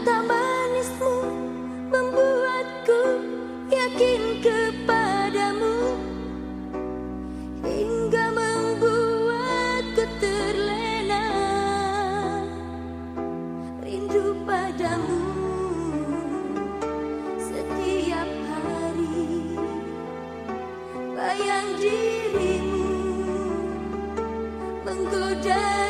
Kata manismu membuatku yakin kepadamu. Hingga membuatku terlena Rindu padamu. Setiap hari Bayang dirimu menggoda